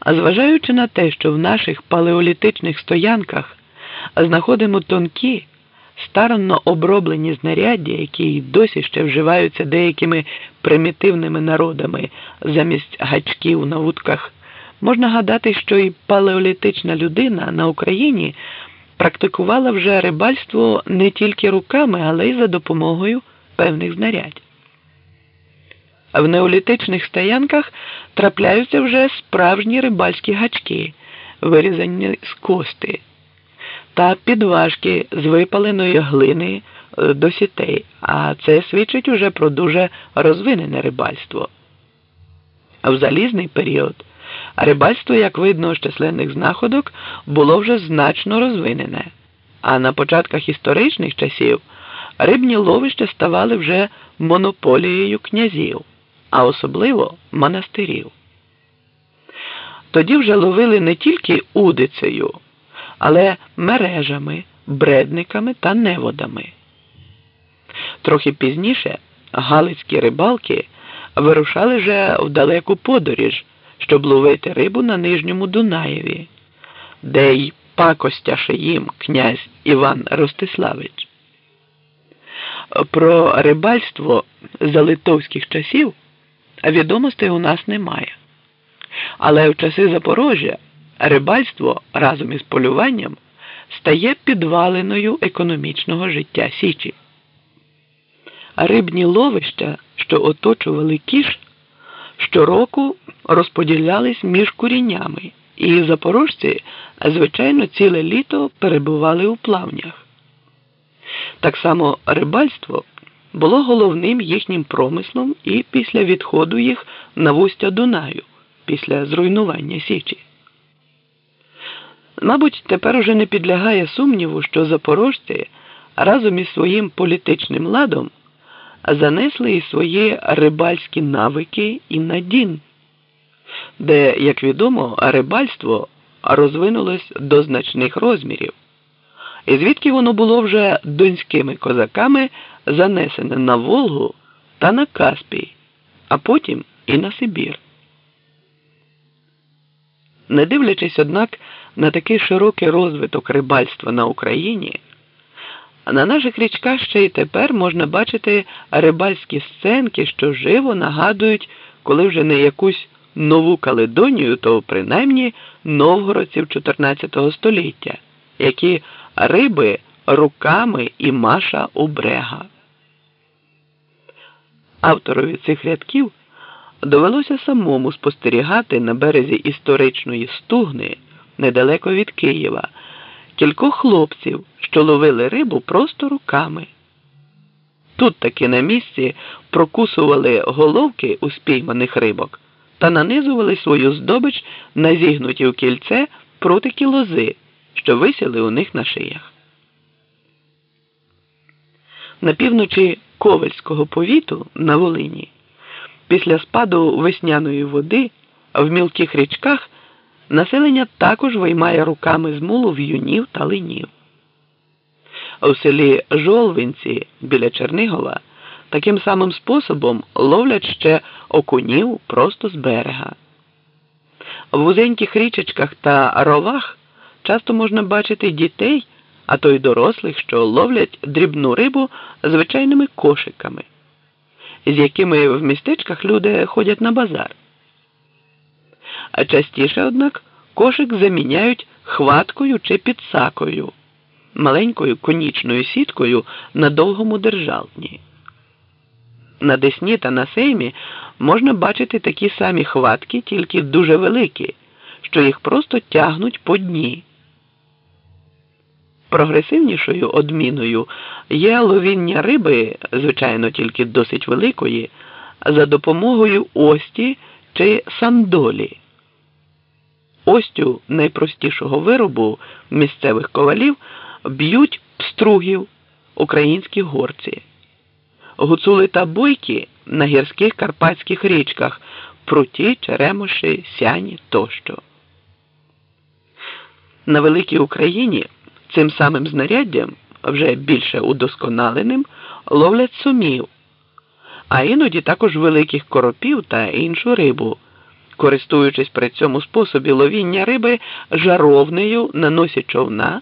А зважаючи на те, що в наших палеолітичних стоянках знаходимо тонкі, старанно оброблені знаряддя, які досі ще вживаються деякими примітивними народами замість гачків на вудках, можна гадати, що і палеолітична людина на Україні практикувала вже рибальство не тільки руками, але й за допомогою певних знарядь. В неолітичних стоянках трапляються вже справжні рибальські гачки, вирізані з кости, та підважки з випаленої глини е, до сітей, а це свідчить уже про дуже розвинене рибальство. В залізний період рибальство, як видно з численних знаходок, було вже значно розвинене, а на початках історичних часів рибні ловища ставали вже монополією князів а особливо монастирів. Тоді вже ловили не тільки удицею, але мережами, бредниками та неводами. Трохи пізніше галицькі рибалки вирушали вже в далеку подоріж, щоб ловити рибу на Нижньому Дунаєві, де й пакостяше їм князь Іван Ростиславич. Про рибальство за литовських часів відомостей у нас немає. Але в часи Запорожжя рибальство разом із полюванням стає підваленою економічного життя Січі. Рибні ловища, що оточували кіш, щороку розподілялись між куріннями, і запорожці, звичайно, ціле літо перебували у плавнях. Так само рибальство було головним їхнім промислом і після відходу їх на вустя Дунаю, після зруйнування Січі. Мабуть, тепер уже не підлягає сумніву, що запорожці разом із своїм політичним ладом занесли і свої рибальські навики і на Дін, де, як відомо, рибальство розвинулось до значних розмірів, звідки воно було вже донськими козаками занесене на Волгу та на Каспій, а потім і на Сибір. Не дивлячись, однак, на такий широкий розвиток рибальства на Україні, на наших річках ще й тепер можна бачити рибальські сценки, що живо нагадують, коли вже не якусь нову Каледонію, то принаймні новгородців 14 століття, які риби руками і маша у брега. Авторові цих рядків довелося самому спостерігати на березі історичної стугни недалеко від Києва кількох хлопців, що ловили рибу просто руками. Тут таки на місці прокусували головки у спійманих рибок та нанизували свою здобич на зігнуті в кільце протики лози, що висіли у них на шиях. На півночі Ковальського повіту на Волині після спаду весняної води в мілких річках населення також виймає руками з мулу в'юнів та линів. У селі Жолвинці біля Чернигова таким самим способом ловлять ще окунів просто з берега. В вузеньких річечках та ровах часто можна бачити дітей а то й дорослих, що ловлять дрібну рибу звичайними кошиками, з якими в містечках люди ходять на базар. А частіше, однак, кошик заміняють хваткою чи підсакою, маленькою конічною сіткою на довгому держалтні. На Десні та на Сеймі можна бачити такі самі хватки, тільки дуже великі, що їх просто тягнуть по дні. Прогресивнішою одміною є ловіння риби, звичайно, тільки досить великої, за допомогою ості чи сандолі. Остю найпростішого виробу місцевих ковалів б'ють пстругів українські горці, гуцули та бойки на гірських карпатських річках, пруті, черемоші, сяні тощо. На великій Україні. Цим самим знаряддям, вже більше удосконаленим, ловлять сумів, а іноді також великих коропів та іншу рибу, користуючись при цьому способі ловіння риби жаровнею на носі човна.